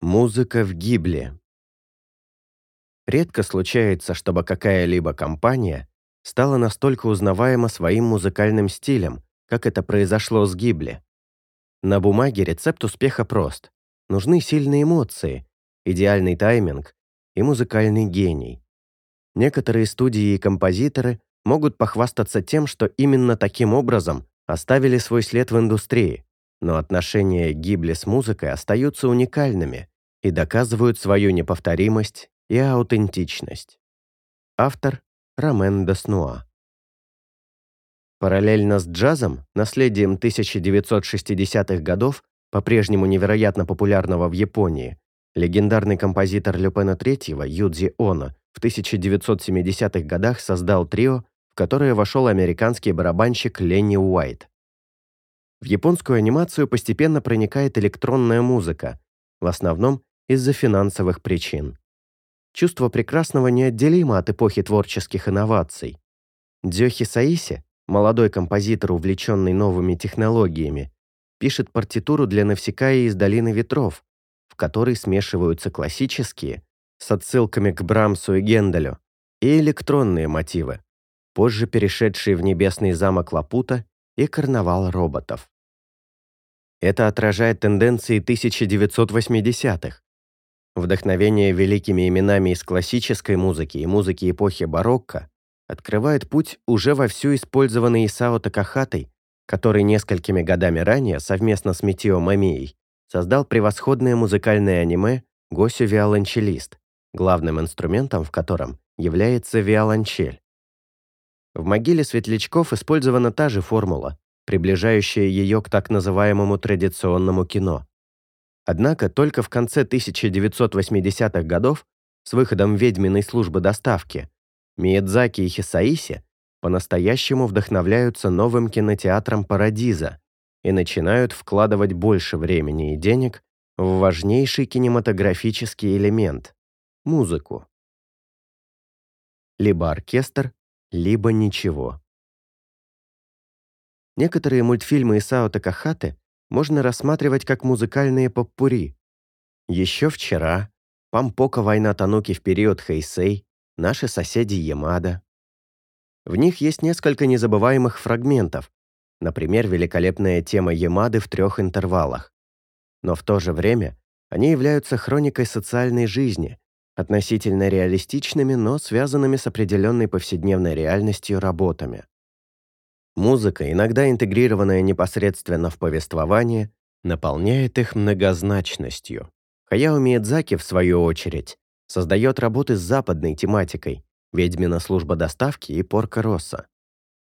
Музыка в Гибле. Редко случается, чтобы какая-либо компания стала настолько узнаваема своим музыкальным стилем, как это произошло с Гибли. На бумаге рецепт успеха прост. Нужны сильные эмоции, идеальный тайминг и музыкальный гений. Некоторые студии и композиторы могут похвастаться тем, что именно таким образом оставили свой след в индустрии, но отношения Гибли с музыкой остаются уникальными и доказывают свою неповторимость и аутентичность. Автор Ромен Деснуа. Параллельно с джазом, наследием 1960-х годов, по-прежнему невероятно популярного в Японии, легендарный композитор Люпена III Юдзи Оно в 1970-х годах создал трио, в которое вошел американский барабанщик Ленни Уайт. В японскую анимацию постепенно проникает электронная музыка, в основном из-за финансовых причин. Чувство прекрасного неотделимо от эпохи творческих инноваций. Дзёхи Саиси, молодой композитор, увлеченный новыми технологиями, пишет партитуру для Навсекая из «Долины ветров», в которой смешиваются классические, с отсылками к Брамсу и Генделю, и электронные мотивы, позже перешедшие в небесный замок Лапута и карнавал роботов. Это отражает тенденции 1980-х. Вдохновение великими именами из классической музыки и музыки эпохи барокко открывает путь уже вовсю использованный Исао Такахатой, который несколькими годами ранее совместно с Митио Мамией создал превосходное музыкальное аниме «Госю виолончелист», главным инструментом в котором является виолончель. В «Могиле светлячков» использована та же формула, приближающая ее к так называемому традиционному кино. Однако только в конце 1980-х годов с выходом ведьминой службы доставки Миядзаки и Хисаиси по-настоящему вдохновляются новым кинотеатром «Парадиза» и начинают вкладывать больше времени и денег в важнейший кинематографический элемент — музыку. Либо оркестр, либо ничего. Некоторые мультфильмы Исао Такахаты можно рассматривать как музыкальные поппури. Еще вчера Пампока «Война Тануки» в период Хэйсэй, наши соседи Ямада. В них есть несколько незабываемых фрагментов, например, великолепная тема Ямады в трех интервалах. Но в то же время они являются хроникой социальной жизни, относительно реалистичными, но связанными с определенной повседневной реальностью работами. Музыка, иногда интегрированная непосредственно в повествование, наполняет их многозначностью. Хаяо Миядзаки, в свою очередь, создает работы с западной тематикой «Ведьмина служба доставки» и «Порка Росса».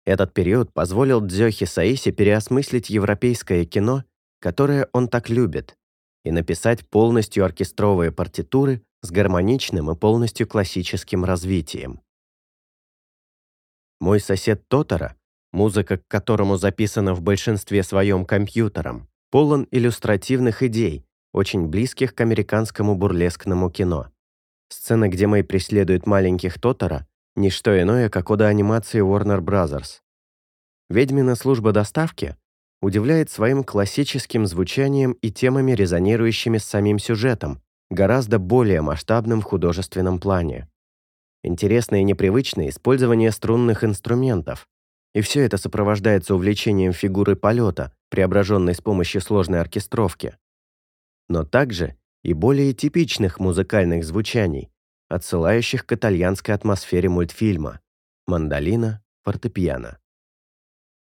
Этот период позволил Дзёхи Саиси переосмыслить европейское кино, которое он так любит, и написать полностью оркестровые партитуры с гармоничным и полностью классическим развитием. Мой сосед Тотора музыка к которому записана в большинстве своем компьютером, полон иллюстративных идей, очень близких к американскому бурлескному кино. Сцена, где Мэй преследует маленьких Тотора, не что иное, как ода анимации Warner Bros. «Ведьмина служба доставки» удивляет своим классическим звучанием и темами, резонирующими с самим сюжетом, гораздо более масштабным в художественном плане. Интересное и непривычное использование струнных инструментов, и все это сопровождается увлечением фигуры полета, преображенной с помощью сложной оркестровки. Но также и более типичных музыкальных звучаний, отсылающих к итальянской атмосфере мультфильма «Мандолина, фортепиано».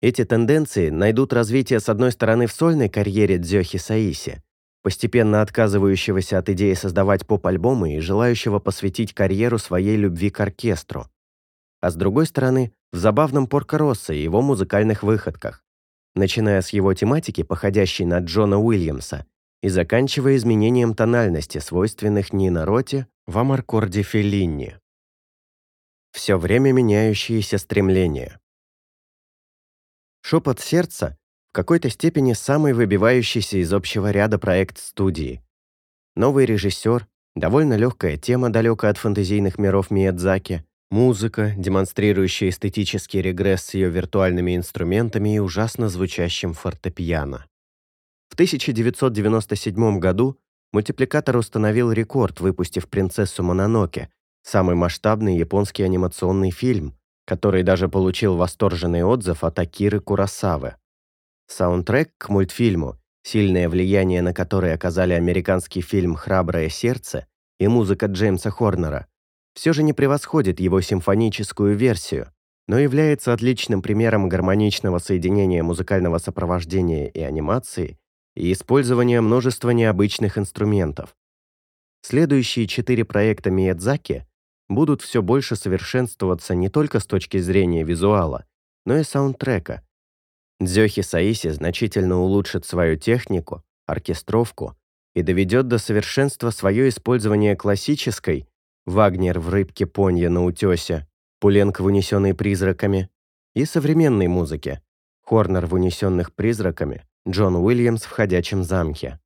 Эти тенденции найдут развитие с одной стороны в сольной карьере Дзёхи Саиси, постепенно отказывающегося от идеи создавать поп-альбомы и желающего посвятить карьеру своей любви к оркестру, а с другой стороны в забавном Порко Россо и его музыкальных выходках, начиная с его тематики, походящей на Джона Уильямса, и заканчивая изменением тональности, свойственных Нино Роте в амаркорде Феллини. Все время меняющиеся стремления. «Шепот сердца» в какой-то степени самый выбивающийся из общего ряда проект студии. Новый режиссер, довольно легкая тема, далекая от фэнтезийных миров Миядзаки, Музыка, демонстрирующая эстетический регресс с ее виртуальными инструментами и ужасно звучащим фортепиано. В 1997 году Мультипликатор установил рекорд, выпустив «Принцессу Мононоке», самый масштабный японский анимационный фильм, который даже получил восторженный отзыв от Акиры Курасавы. Саундтрек к мультфильму, сильное влияние на который оказали американский фильм «Храброе сердце» и музыка Джеймса Хорнера, все же не превосходит его симфоническую версию, но является отличным примером гармоничного соединения музыкального сопровождения и анимации и использования множества необычных инструментов. Следующие четыре проекта Миядзаки будут все больше совершенствоваться не только с точки зрения визуала, но и саундтрека. Дзёхи Саиси значительно улучшит свою технику, оркестровку и доведет до совершенства свое использование классической Вагнер в «Рыбке Понья на утёсе», Пуленко в «Унесенной призраками» и современной музыке, Хорнер в «Унесенных призраками», Джон Уильямс в «Ходячем замке».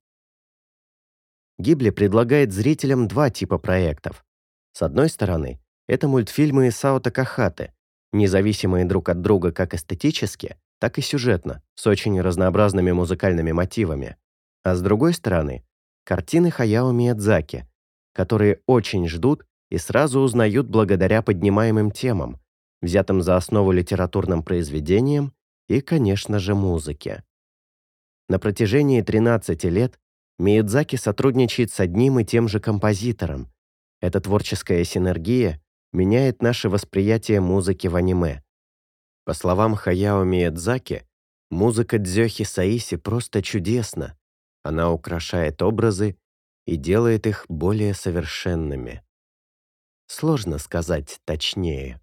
Гибли предлагает зрителям два типа проектов. С одной стороны, это мультфильмы Исао Такахаты, независимые друг от друга как эстетически, так и сюжетно, с очень разнообразными музыкальными мотивами. А с другой стороны, картины Хаяо Миядзаки, которые очень ждут и сразу узнают благодаря поднимаемым темам, взятым за основу литературным произведениям и, конечно же, музыке. На протяжении 13 лет Миядзаки сотрудничает с одним и тем же композитором. Эта творческая синергия меняет наше восприятие музыки в аниме. По словам Хаяо Миядзаки, музыка Дзёхи Саиси просто чудесна. Она украшает образы и делает их более совершенными. Сложно сказать точнее.